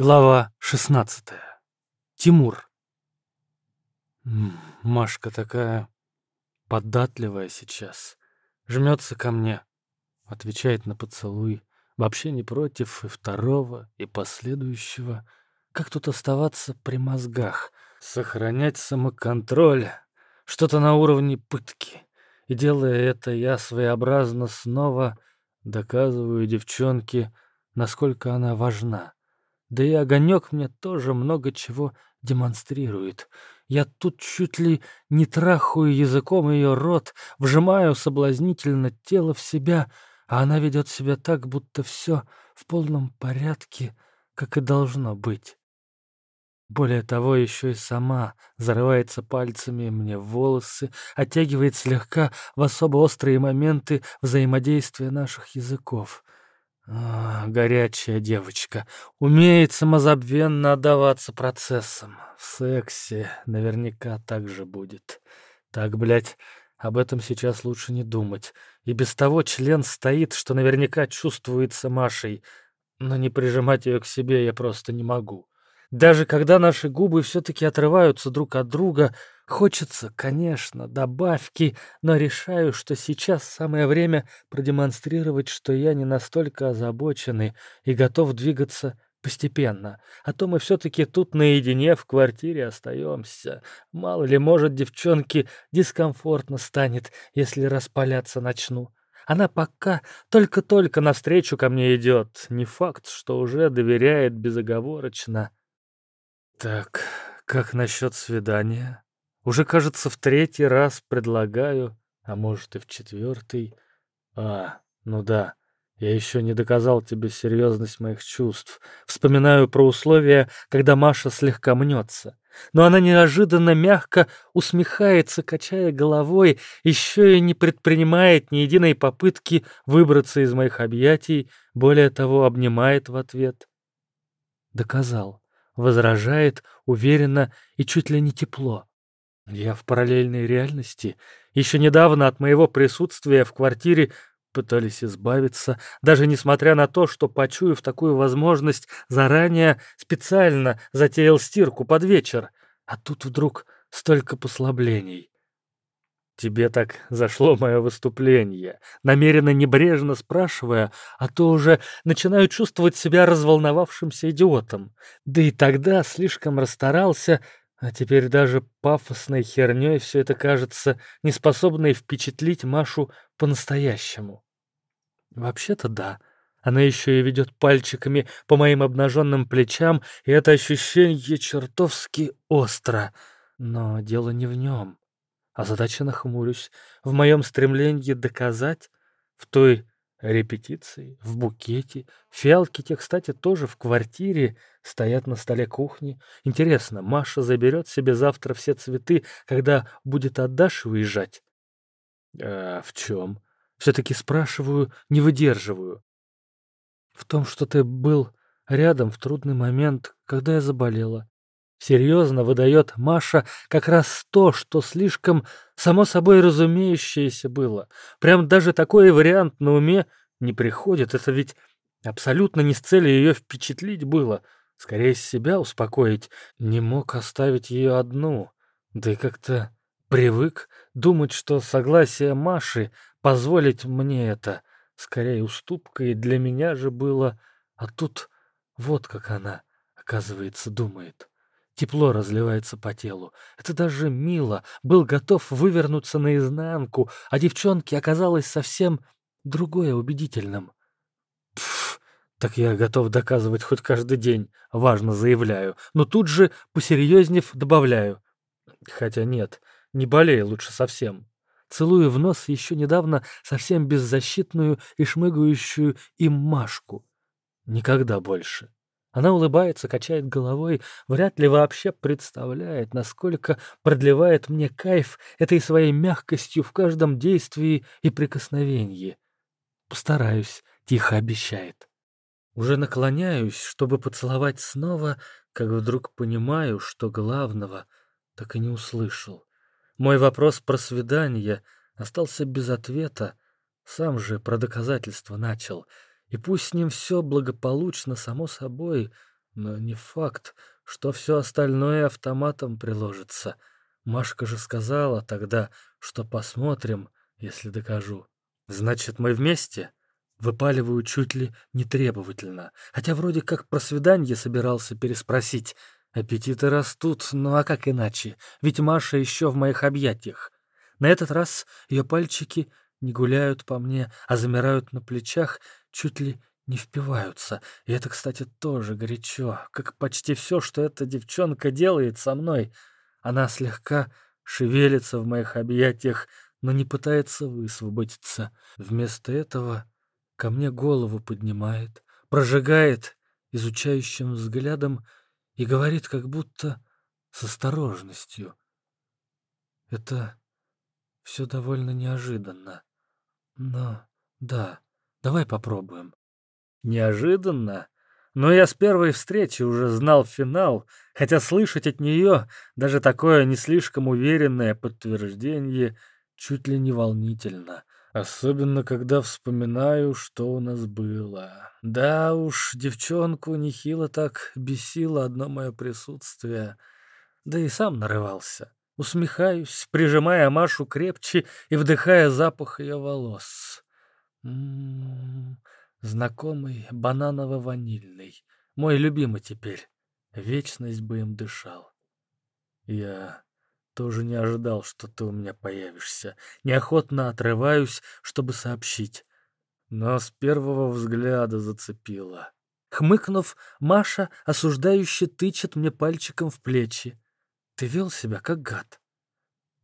Глава 16. Тимур. Машка такая податливая сейчас. Жмется ко мне, отвечает на поцелуй. Вообще не против и второго, и последующего. Как тут оставаться при мозгах? Сохранять самоконтроль. Что-то на уровне пытки. И делая это, я своеобразно снова доказываю девчонке, насколько она важна. Да и огонек мне тоже много чего демонстрирует. Я тут чуть ли не трахаю языком ее рот, вжимаю соблазнительно тело в себя, а она ведет себя так, будто все в полном порядке, как и должно быть. Более того, еще и сама зарывается пальцами мне в волосы, оттягивает слегка в особо острые моменты взаимодействия наших языков — а, горячая девочка. Умеет самозабвенно отдаваться процессам. В сексе наверняка так же будет. Так, блядь, об этом сейчас лучше не думать. И без того член стоит, что наверняка чувствуется Машей. Но не прижимать ее к себе я просто не могу. Даже когда наши губы все-таки отрываются друг от друга, хочется, конечно, добавки, но решаю, что сейчас самое время продемонстрировать, что я не настолько озабоченный и готов двигаться постепенно. А то мы все-таки тут наедине в квартире остаемся. Мало ли, может, девчонке дискомфортно станет, если распаляться начну. Она пока только-только навстречу ко мне идет. Не факт, что уже доверяет безоговорочно. Так, как насчет свидания? Уже, кажется, в третий раз предлагаю, а может и в четвертый. А, ну да, я еще не доказал тебе серьезность моих чувств. Вспоминаю про условия, когда Маша слегка мнется. Но она неожиданно мягко усмехается, качая головой, еще и не предпринимает ни единой попытки выбраться из моих объятий, более того, обнимает в ответ. Доказал возражает уверенно и чуть ли не тепло. Я в параллельной реальности. Еще недавно от моего присутствия в квартире пытались избавиться, даже несмотря на то, что, почуяв такую возможность, заранее специально затеял стирку под вечер. А тут вдруг столько послаблений. «Тебе так зашло мое выступление», намеренно небрежно спрашивая, а то уже начинаю чувствовать себя разволновавшимся идиотом. Да и тогда слишком расстарался, а теперь даже пафосной херней все это кажется неспособной впечатлить Машу по-настоящему. Вообще-то да. Она еще и ведет пальчиками по моим обнаженным плечам, и это ощущение чертовски остро. Но дело не в нем. Задача нахмурюсь. В моем стремлении доказать, в той репетиции, в букете, фиалки те, кстати, тоже в квартире, стоят на столе кухни. Интересно, Маша заберет себе завтра все цветы, когда будет от Даши уезжать? А в чем? Все-таки спрашиваю, не выдерживаю. В том, что ты был рядом в трудный момент, когда я заболела. Серьезно выдает Маша как раз то, что слишком само собой разумеющееся было. Прям даже такой вариант на уме не приходит. Это ведь абсолютно не с целью ее впечатлить было. Скорее себя успокоить. Не мог оставить ее одну. Да и как-то привык думать, что согласие Маши позволить мне это скорее уступкой для меня же было. А тут вот как она, оказывается, думает. Тепло разливается по телу. Это даже мило. Был готов вывернуться наизнанку, а девчонке оказалось совсем другое убедительным. Пф, так я готов доказывать хоть каждый день, важно заявляю. Но тут же, посерьезнев, добавляю. Хотя нет, не болей лучше совсем. Целую в нос еще недавно совсем беззащитную и шмыгающую им Машку. Никогда больше. Она улыбается, качает головой, вряд ли вообще представляет, насколько продлевает мне кайф этой своей мягкостью в каждом действии и прикосновении. Постараюсь, тихо обещает. Уже наклоняюсь, чтобы поцеловать снова, как вдруг понимаю, что главного так и не услышал. Мой вопрос про свидание остался без ответа, сам же про доказательства начал — и пусть с ним все благополучно, само собой, Но не факт, что все остальное автоматом приложится. Машка же сказала тогда, что посмотрим, если докажу. Значит, мы вместе? Выпаливаю чуть ли не требовательно, хотя вроде как про свидание собирался переспросить. Аппетиты растут, ну а как иначе? Ведь Маша еще в моих объятиях. На этот раз ее пальчики не гуляют по мне, а замирают на плечах, чуть ли не впиваются. И это, кстати, тоже горячо, как почти все, что эта девчонка делает со мной. Она слегка шевелится в моих объятиях, но не пытается высвободиться. Вместо этого ко мне голову поднимает, прожигает изучающим взглядом и говорит как будто с осторожностью. Это все довольно неожиданно. Но да, давай попробуем. Неожиданно? Но я с первой встречи уже знал финал, хотя слышать от нее даже такое не слишком уверенное подтверждение чуть ли не волнительно. Особенно, когда вспоминаю, что у нас было. Да уж, девчонку нехило так бесило одно мое присутствие. Да и сам нарывался. Усмехаюсь, прижимая Машу крепче и вдыхая запах ее волос. М -м -м, знакомый бананово-ванильный. Мой любимый теперь. Вечность бы им дышал. Я тоже не ожидал, что ты у меня появишься. Неохотно отрываюсь, чтобы сообщить. Но с первого взгляда зацепила. Хмыкнув, Маша осуждающе тычет мне пальчиком в плечи. Ты вел себя как гад.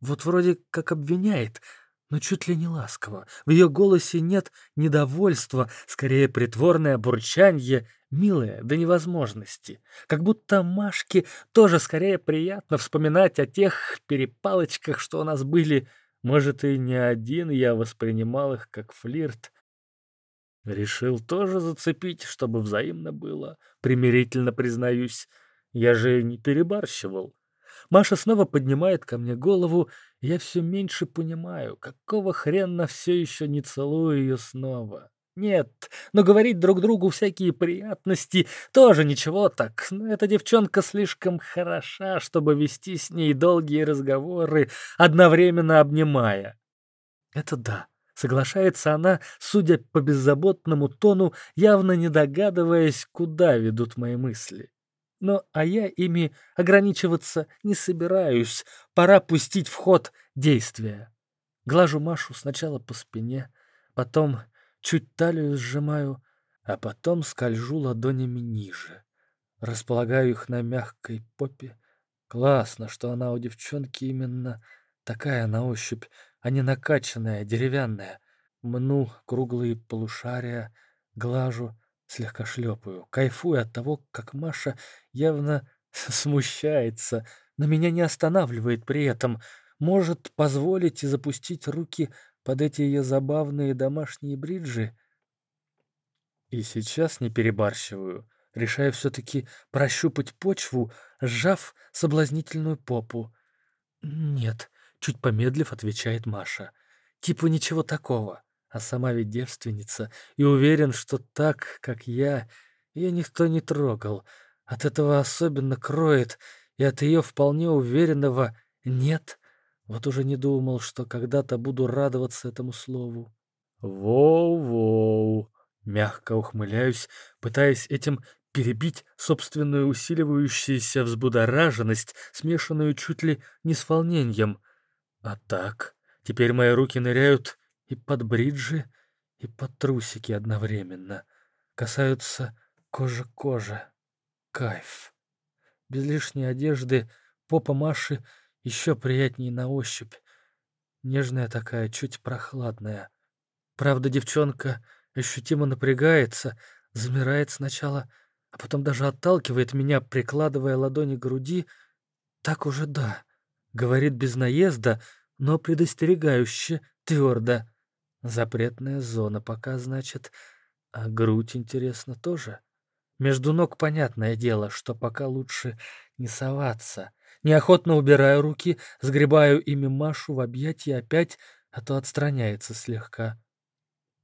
Вот вроде как обвиняет, но чуть ли не ласково. В ее голосе нет недовольства, скорее притворное бурчанье, милое до невозможности. Как будто Машке тоже скорее приятно вспоминать о тех перепалочках, что у нас были. Может, и не один я воспринимал их как флирт. Решил тоже зацепить, чтобы взаимно было. Примирительно признаюсь, я же не перебарщивал. Маша снова поднимает ко мне голову, и я все меньше понимаю, какого хрена все еще не целую ее снова. Нет, но говорить друг другу всякие приятности тоже ничего так. Но эта девчонка слишком хороша, чтобы вести с ней долгие разговоры, одновременно обнимая. Это да. Соглашается она, судя по беззаботному тону, явно не догадываясь, куда ведут мои мысли. Но а я ими ограничиваться не собираюсь. Пора пустить в ход действия. Глажу Машу сначала по спине, потом чуть талию сжимаю, а потом скольжу ладонями ниже. Располагаю их на мягкой попе. Классно, что она у девчонки именно такая на ощупь, а не накачанная, деревянная. Мну круглые полушария, глажу, Слегка шлепаю, кайфую от того, как Маша явно смущается, но меня не останавливает при этом. Может позволить и запустить руки под эти ее забавные домашние бриджи. И сейчас не перебарщиваю. Решаю все-таки прощупать почву, сжав соблазнительную попу. «Нет», — чуть помедлив, отвечает Маша. «Типа ничего такого а сама ведь девственница, и уверен, что так, как я, ее никто не трогал. От этого особенно кроет, и от ее вполне уверенного «нет» вот уже не думал, что когда-то буду радоваться этому слову. «Воу-воу!» — мягко ухмыляюсь, пытаясь этим перебить собственную усиливающуюся взбудораженность, смешанную чуть ли не с волнением. А так, теперь мои руки ныряют и под бриджи, и под трусики одновременно. Касаются кожа-кожа. Кайф. Без лишней одежды попа Маши еще приятнее на ощупь. Нежная такая, чуть прохладная. Правда, девчонка ощутимо напрягается, замирает сначала, а потом даже отталкивает меня, прикладывая ладони к груди. Так уже да. Говорит без наезда, но предостерегающе, твердо. Запретная зона пока, значит. А грудь, интересно, тоже? Между ног понятное дело, что пока лучше не соваться. Неохотно убираю руки, сгребаю ими Машу в объятия опять, а то отстраняется слегка.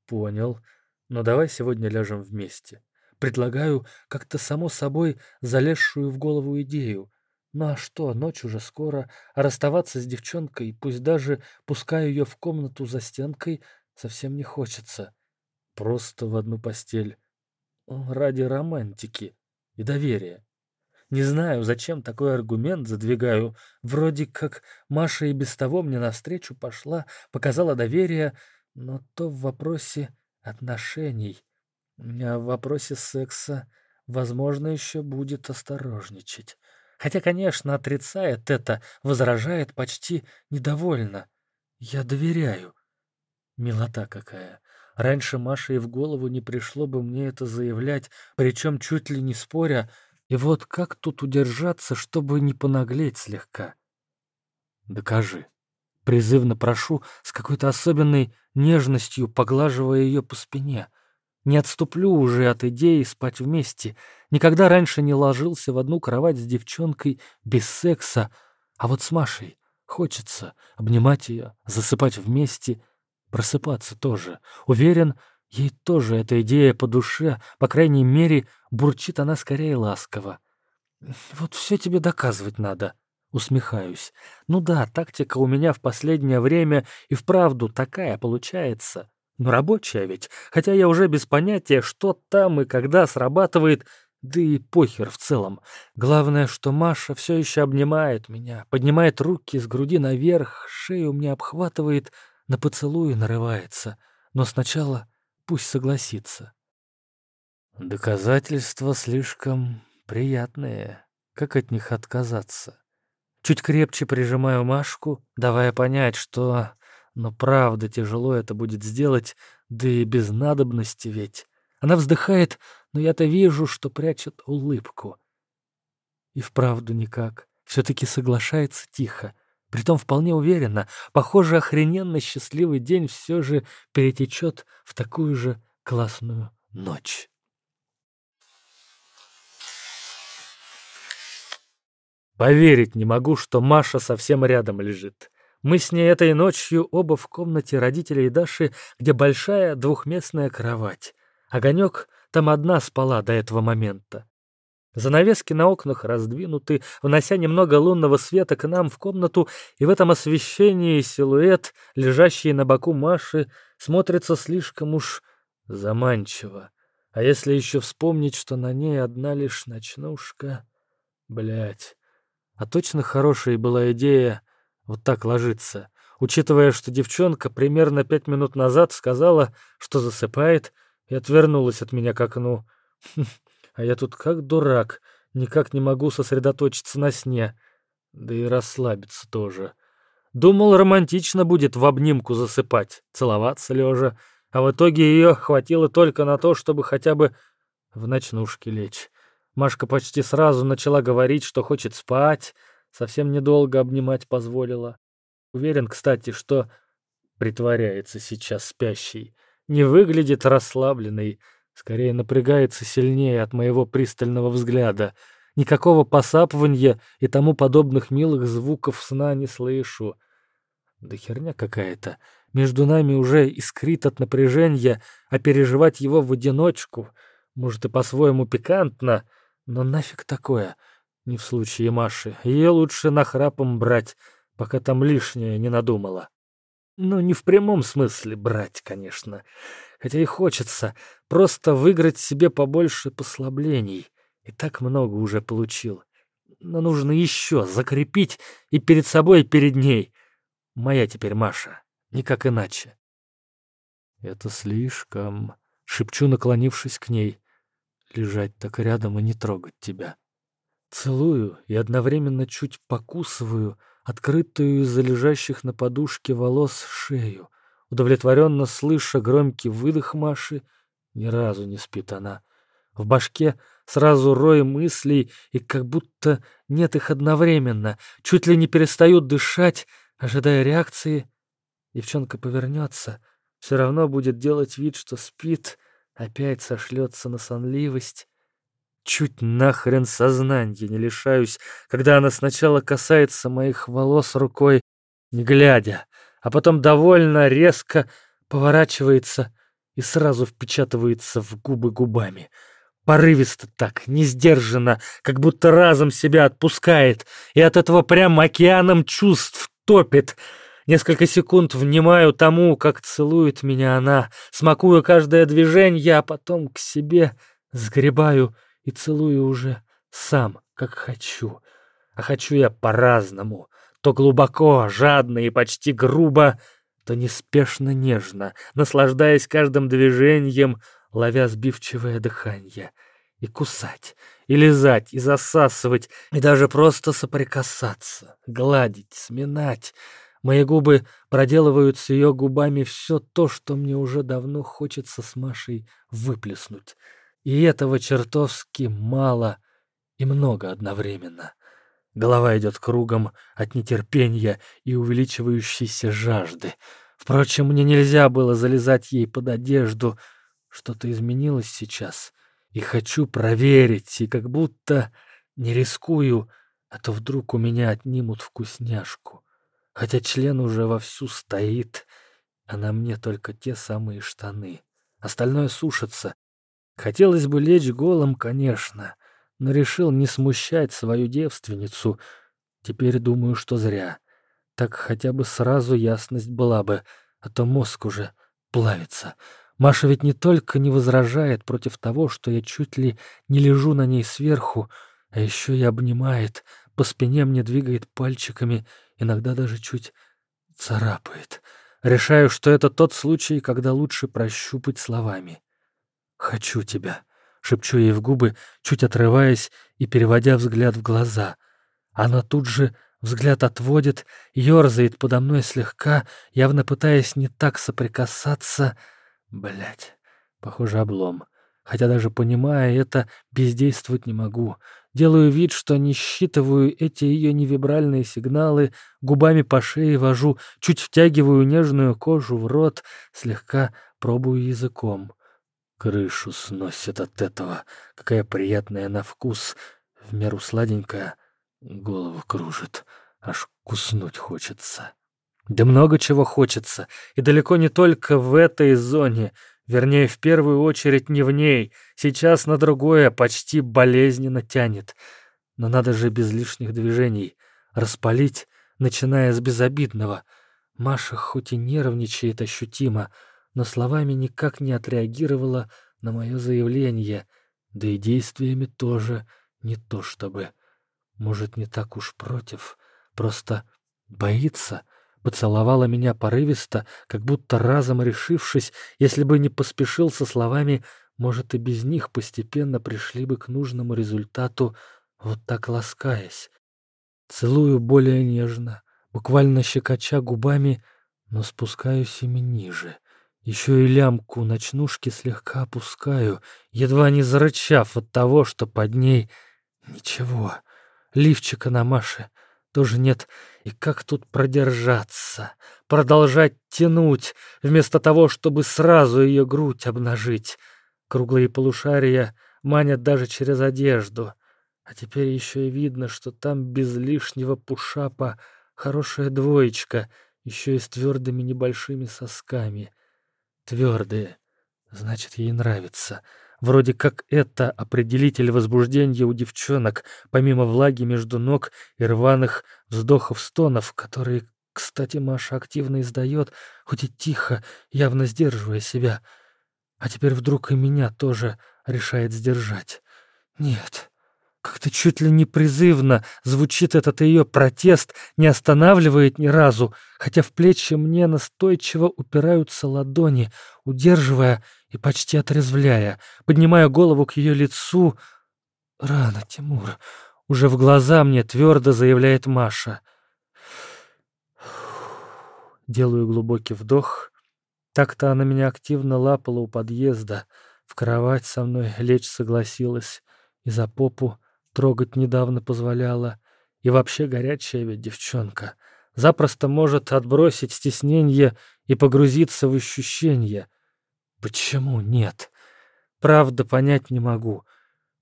Понял. Но давай сегодня ляжем вместе. Предлагаю как-то само собой залезшую в голову идею. Ну а что, ночь уже скоро, а расставаться с девчонкой, пусть даже пускаю ее в комнату за стенкой, совсем не хочется. Просто в одну постель. Ради романтики и доверия. Не знаю, зачем такой аргумент задвигаю. Вроде как Маша и без того мне навстречу пошла, показала доверие, но то в вопросе отношений. А в вопросе секса, возможно, еще будет осторожничать. Хотя, конечно, отрицает это, возражает почти недовольно. Я доверяю. Милота какая. Раньше Маше и в голову не пришло бы мне это заявлять, причем чуть ли не споря, и вот как тут удержаться, чтобы не понаглеть слегка? Докажи. Призывно прошу, с какой-то особенной нежностью поглаживая ее по спине. Не отступлю уже от идеи спать вместе. Никогда раньше не ложился в одну кровать с девчонкой без секса, а вот с Машей хочется обнимать ее, засыпать вместе, просыпаться тоже. Уверен, Ей тоже эта идея по душе, по крайней мере, бурчит она скорее ласково. «Вот все тебе доказывать надо», — усмехаюсь. «Ну да, тактика у меня в последнее время и вправду такая получается. Но рабочая ведь, хотя я уже без понятия, что там и когда срабатывает, да и похер в целом. Главное, что Маша все еще обнимает меня, поднимает руки с груди наверх, шею мне обхватывает, на поцелуи нарывается. Но сначала пусть согласится. Доказательства слишком приятные. Как от них отказаться? Чуть крепче прижимаю Машку, давая понять, что... Но правда тяжело это будет сделать, да и без надобности ведь. Она вздыхает, но я-то вижу, что прячет улыбку. И вправду никак. Все-таки соглашается тихо. Притом вполне уверенно, похоже, охрененно счастливый день все же перетечет в такую же классную ночь. Поверить не могу, что Маша совсем рядом лежит. Мы с ней этой ночью оба в комнате родителей Даши, где большая двухместная кровать. Огонек там одна спала до этого момента. Занавески на окнах раздвинуты, внося немного лунного света к нам в комнату, и в этом освещении силуэт, лежащий на боку Маши, смотрится слишком уж заманчиво. А если еще вспомнить, что на ней одна лишь ночнушка... Блять. А точно хорошая была идея вот так ложиться, учитывая, что девчонка примерно пять минут назад сказала, что засыпает, и отвернулась от меня к окну. А я тут как дурак, никак не могу сосредоточиться на сне. Да и расслабиться тоже. Думал, романтично будет в обнимку засыпать, целоваться лежа, а в итоге ее хватило только на то, чтобы хотя бы в ночнушке лечь. Машка почти сразу начала говорить, что хочет спать, совсем недолго обнимать позволила. Уверен, кстати, что притворяется сейчас спящей, не выглядит расслабленной, Скорее напрягается сильнее от моего пристального взгляда. Никакого посапывания и тому подобных милых звуков сна не слышу. Да херня какая-то. Между нами уже искрит от напряжения, а переживать его в одиночку, может и по-своему пикантно, но нафиг такое. Не в случае Маши. Ее лучше нахрапом брать, пока там лишнее не надумала. Ну, не в прямом смысле брать, конечно хотя и хочется просто выиграть себе побольше послаблений. И так много уже получил. Но нужно еще закрепить и перед собой, и перед ней. Моя теперь Маша, никак иначе. Это слишком, шепчу, наклонившись к ней. Лежать так рядом и не трогать тебя. Целую и одновременно чуть покусываю открытую из-за лежащих на подушке волос шею — удовлетворенно слыша громкий выдох Маши. Ни разу не спит она. В башке сразу рой мыслей, и как будто нет их одновременно. Чуть ли не перестают дышать, ожидая реакции. Девчонка повернется, все равно будет делать вид, что спит, опять сошлется на сонливость. Чуть нахрен сознания не лишаюсь, когда она сначала касается моих волос рукой, не глядя, а потом довольно резко поворачивается и сразу впечатывается в губы губами. Порывисто так, не сдержанно, как будто разом себя отпускает, и от этого прям океаном чувств топит. Несколько секунд внимаю тому, как целует меня она, смакую каждое движение, а потом к себе сгребаю и целую уже сам, как хочу. А хочу я по-разному, то глубоко, жадно и почти грубо, то неспешно нежно, наслаждаясь каждым движением, ловя сбивчивое дыхание. И кусать, и лизать, и засасывать, и даже просто соприкасаться, гладить, сминать. Мои губы проделывают с ее губами все то, что мне уже давно хочется с Машей выплеснуть. И этого чертовски мало и много одновременно. Голова идет кругом от нетерпения и увеличивающейся жажды. Впрочем, мне нельзя было залезать ей под одежду. Что-то изменилось сейчас. И хочу проверить, и как будто не рискую, а то вдруг у меня отнимут вкусняшку. Хотя член уже вовсю стоит, а на мне только те самые штаны. Остальное сушится. Хотелось бы лечь голым, конечно, но решил не смущать свою девственницу. Теперь думаю, что зря. Так хотя бы сразу ясность была бы, а то мозг уже плавится. Маша ведь не только не возражает против того, что я чуть ли не лежу на ней сверху, а еще и обнимает, по спине мне двигает пальчиками, иногда даже чуть царапает. Решаю, что это тот случай, когда лучше прощупать словами. «Хочу тебя», шепчу ей в губы, чуть отрываясь и переводя взгляд в глаза. Она тут же взгляд отводит, ерзает подо мной слегка, явно пытаясь не так соприкасаться. Блять, похоже, облом. Хотя даже понимая это, бездействовать не могу. Делаю вид, что не считываю эти ее невибральные сигналы, губами по шее вожу, чуть втягиваю нежную кожу в рот, слегка пробую языком. Крышу сносит от этого. Какая приятная на вкус. В меру сладенькая. Голову кружит. Аж куснуть хочется. Да много чего хочется. И далеко не только в этой зоне. Вернее, в первую очередь не в ней. Сейчас на другое почти болезненно тянет. Но надо же без лишних движений. Распалить, начиная с безобидного. Маша хоть и нервничает ощутимо, но словами никак не отреагировала на мое заявление, да и действиями тоже не то чтобы. Может, не так уж против, просто боится, поцеловала меня порывисто, как будто разом решившись, если бы не поспешил со словами, может, и без них постепенно пришли бы к нужному результату, вот так ласкаясь. Целую более нежно, буквально щекоча губами, но спускаюсь ими ниже — еще и лямку ночнушки слегка опускаю, едва не зарычав от того, что под ней ничего. Лифчика на Маше тоже нет. И как тут продержаться? Продолжать тянуть, вместо того, чтобы сразу ее грудь обнажить. Круглые полушария манят даже через одежду. А теперь еще и видно, что там без лишнего пушапа хорошая двоечка, еще и с твердыми небольшими сосками — Твердые. Значит, ей нравится. Вроде как это определитель возбуждения у девчонок, помимо влаги между ног и рваных вздохов-стонов, которые, кстати, Маша активно издает, хоть и тихо, явно сдерживая себя. А теперь вдруг и меня тоже решает сдержать. Нет, как-то чуть ли не призывно звучит этот ее протест, не останавливает ни разу, хотя в плечи мне настойчиво упираются ладони, удерживая и почти отрезвляя. Поднимаю голову к ее лицу. «Рано, Тимур!» Уже в глаза мне твердо заявляет Маша. Делаю глубокий вдох. Так-то она меня активно лапала у подъезда. В кровать со мной лечь согласилась. И за попу трогать недавно позволяла. И вообще горячая ведь девчонка. Запросто может отбросить стеснение и погрузиться в ощущения. Почему нет? Правда, понять не могу.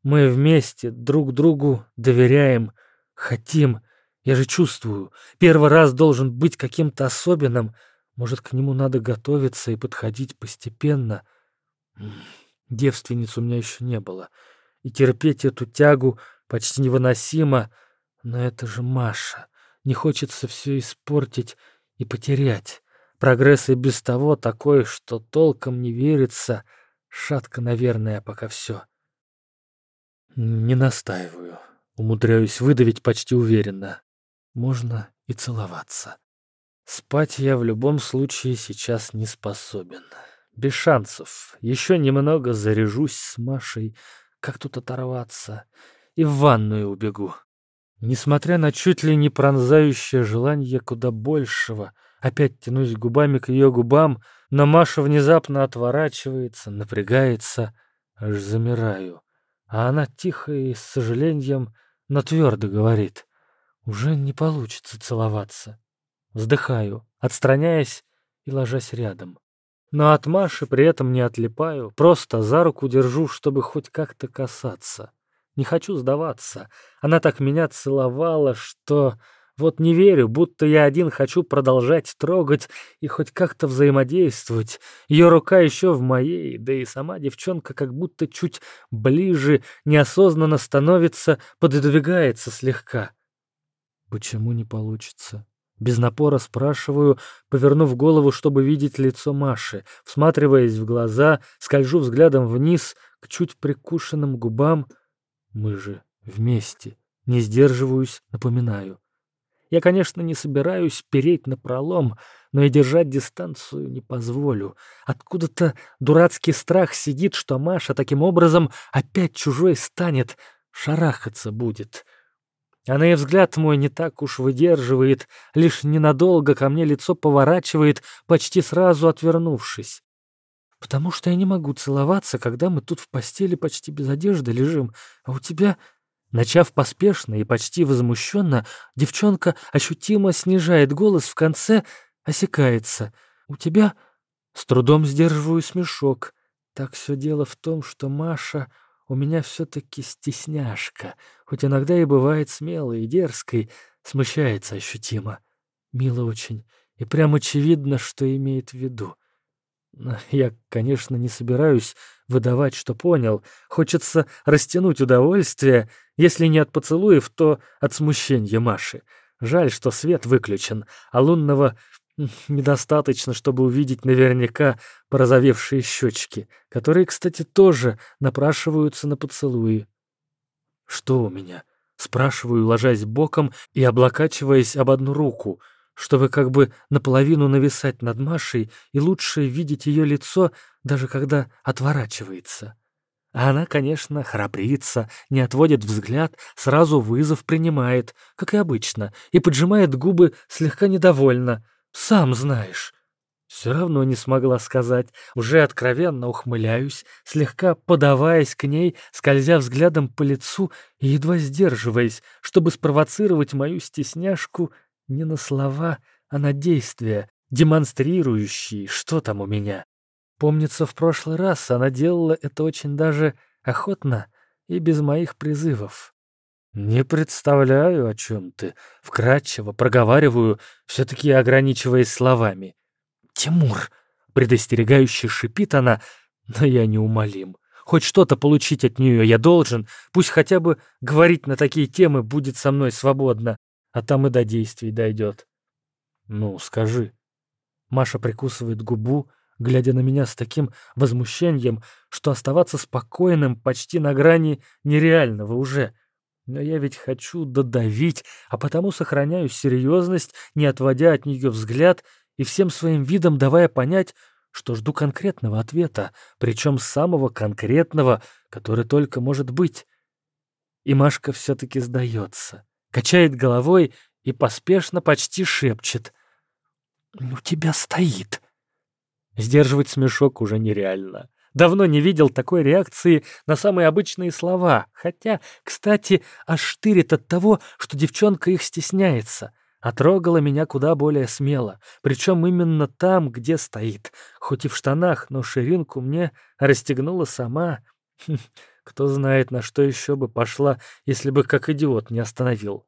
Мы вместе друг другу доверяем, хотим. Я же чувствую, первый раз должен быть каким-то особенным. Может, к нему надо готовиться и подходить постепенно. Девственниц у меня еще не было. — и терпеть эту тягу почти невыносимо, но это же Маша. Не хочется все испортить и потерять. Прогресс и без того такой, что толком не верится. Шатко, наверное, пока все. Не настаиваю. Умудряюсь выдавить почти уверенно. Можно и целоваться. Спать я в любом случае сейчас не способен. Без шансов. Еще немного заряжусь с Машей. Как тут оторваться? И в ванную убегу. Несмотря на чуть ли не пронзающее желание куда большего, опять тянусь губами к ее губам, но Маша внезапно отворачивается, напрягается, аж замираю. А она тихо и с сожалением, но твердо говорит. Уже не получится целоваться. Вздыхаю, отстраняясь и ложась рядом. Но от Маши при этом не отлипаю, просто за руку держу, чтобы хоть как-то касаться. Не хочу сдаваться. Она так меня целовала, что... Вот не верю, будто я один хочу продолжать трогать и хоть как-то взаимодействовать. Ее рука еще в моей, да и сама девчонка как будто чуть ближе, неосознанно становится, пододвигается слегка. Почему не получится? Без напора спрашиваю, повернув голову, чтобы видеть лицо Маши. Всматриваясь в глаза, скольжу взглядом вниз к чуть прикушенным губам — мы же вместе. Не сдерживаюсь, напоминаю. Я, конечно, не собираюсь переть на пролом, но и держать дистанцию не позволю. Откуда-то дурацкий страх сидит, что Маша таким образом опять чужой станет, шарахаться будет. Она и взгляд мой не так уж выдерживает, лишь ненадолго ко мне лицо поворачивает, почти сразу отвернувшись потому что я не могу целоваться, когда мы тут в постели почти без одежды лежим, а у тебя...» Начав поспешно и почти возмущенно, девчонка ощутимо снижает голос в конце, осекается. «У тебя...» С трудом сдерживаю смешок. Так все дело в том, что Маша у меня все-таки стесняшка, хоть иногда и бывает смелой и дерзкой, смущается ощутимо. Мило очень, и прям очевидно, что имеет в виду. Я, конечно, не собираюсь выдавать, что понял. Хочется растянуть удовольствие, если не от поцелуев, то от смущения Маши. Жаль, что свет выключен, а лунного недостаточно, чтобы увидеть наверняка порозовевшие щечки, которые, кстати, тоже напрашиваются на поцелуи. «Что у меня?» — спрашиваю, ложась боком и облокачиваясь об одну руку — чтобы как бы наполовину нависать над Машей и лучше видеть ее лицо, даже когда отворачивается. А она, конечно, храбрится, не отводит взгляд, сразу вызов принимает, как и обычно, и поджимает губы слегка недовольно. «Сам знаешь». Все равно не смогла сказать, уже откровенно ухмыляюсь, слегка подаваясь к ней, скользя взглядом по лицу и едва сдерживаясь, чтобы спровоцировать мою стесняшку не на слова, а на действия, демонстрирующие, что там у меня. Помнится, в прошлый раз она делала это очень даже охотно и без моих призывов. «Не представляю, о чем ты», — вкратчиво проговариваю, все-таки ограничиваясь словами. «Тимур!» — предостерегающе шипит она, но я неумолим. Хоть что-то получить от нее я должен, пусть хотя бы говорить на такие темы будет со мной свободно а там и до действий дойдет. Ну, скажи. Маша прикусывает губу, глядя на меня с таким возмущением, что оставаться спокойным почти на грани нереального уже. Но я ведь хочу додавить, а потому сохраняю серьезность, не отводя от нее взгляд и всем своим видом давая понять, что жду конкретного ответа, причем самого конкретного, который только может быть. И Машка все-таки сдается качает головой и поспешно почти шепчет. «У тебя стоит». Сдерживать смешок уже нереально. Давно не видел такой реакции на самые обычные слова, хотя, кстати, аж штырит от того, что девчонка их стесняется. Отрогала меня куда более смело, причем именно там, где стоит. Хоть и в штанах, но ширинку мне расстегнула сама. Кто знает, на что еще бы пошла, если бы как идиот не остановил.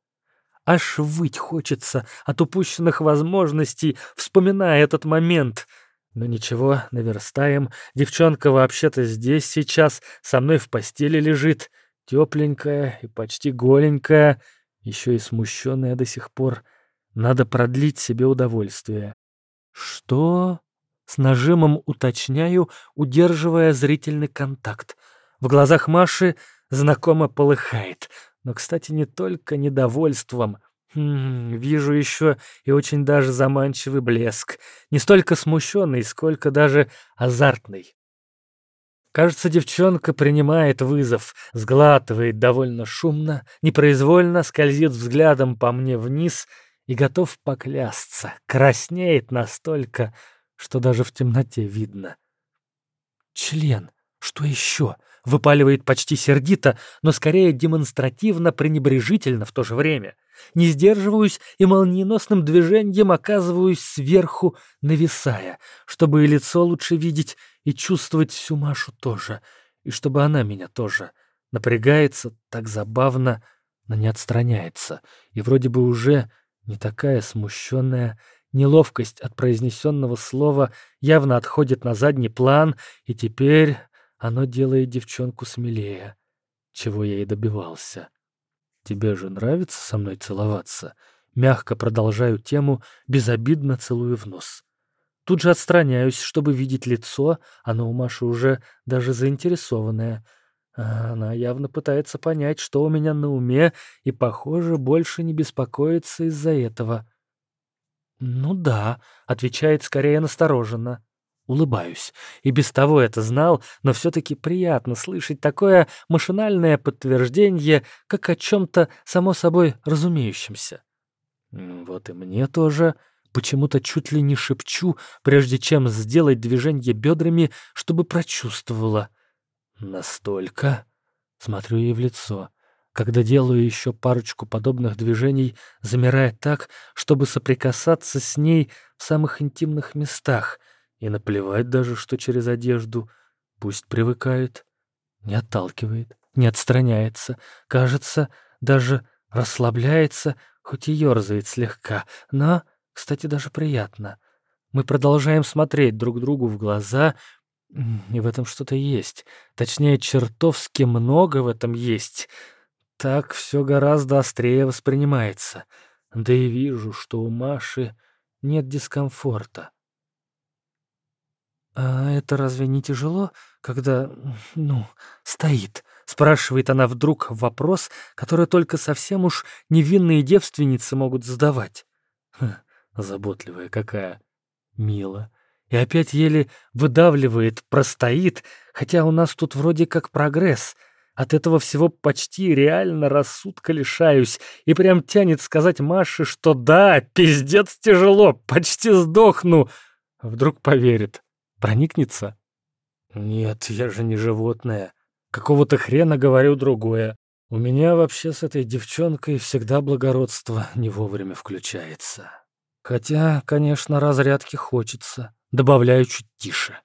Аж выть хочется от упущенных возможностей, вспоминая этот момент. Но ничего, наверстаем. Девчонка вообще-то здесь сейчас, со мной в постели лежит. Тепленькая и почти голенькая, еще и смущенная до сих пор. Надо продлить себе удовольствие. Что? С нажимом уточняю, удерживая зрительный контакт. В глазах Маши знакомо полыхает. Но, кстати, не только недовольством. Хм, вижу еще и очень даже заманчивый блеск. Не столько смущенный, сколько даже азартный. Кажется, девчонка принимает вызов, сглатывает довольно шумно, непроизвольно скользит взглядом по мне вниз и готов поклясться, краснеет настолько, что даже в темноте видно. Член, что еще? Выпаливает почти сердито, но скорее демонстративно пренебрежительно в то же время. Не сдерживаюсь и молниеносным движением оказываюсь сверху, нависая, чтобы и лицо лучше видеть, и чувствовать всю Машу тоже, и чтобы она меня тоже. Напрягается так забавно, но не отстраняется, и вроде бы уже не такая смущенная, неловкость от произнесенного слова явно отходит на задний план, и теперь оно делает девчонку смелее, чего я и добивался. «Тебе же нравится со мной целоваться?» Мягко продолжаю тему, безобидно целую в нос. Тут же отстраняюсь, чтобы видеть лицо, оно у Маши уже даже заинтересованное. А она явно пытается понять, что у меня на уме, и, похоже, больше не беспокоится из-за этого. «Ну да», — отвечает скорее настороженно. Улыбаюсь. И без того это знал, но все-таки приятно слышать такое машинальное подтверждение, как о чем-то само собой разумеющемся. Вот и мне тоже. Почему-то чуть ли не шепчу, прежде чем сделать движение бедрами, чтобы прочувствовала. Настолько. Смотрю ей в лицо. Когда делаю еще парочку подобных движений, замирая так, чтобы соприкасаться с ней в самых интимных местах — и наплевать даже, что через одежду. Пусть привыкает. Не отталкивает, не отстраняется. Кажется, даже расслабляется, хоть и ерзает слегка. Но, кстати, даже приятно. Мы продолжаем смотреть друг другу в глаза, и в этом что-то есть. Точнее, чертовски много в этом есть. Так все гораздо острее воспринимается. Да и вижу, что у Маши нет дискомфорта. «А это разве не тяжело, когда, ну, стоит?» — спрашивает она вдруг вопрос, который только совсем уж невинные девственницы могут задавать. Хм, заботливая какая. Мило. И опять еле выдавливает, простоит, хотя у нас тут вроде как прогресс. От этого всего почти реально рассудка лишаюсь, и прям тянет сказать Маше, что да, пиздец тяжело, почти сдохну. Вдруг поверит. Проникнется? Нет, я же не животное. Какого-то хрена говорю другое. У меня вообще с этой девчонкой всегда благородство не вовремя включается. Хотя, конечно, разрядки хочется. Добавляю чуть тише.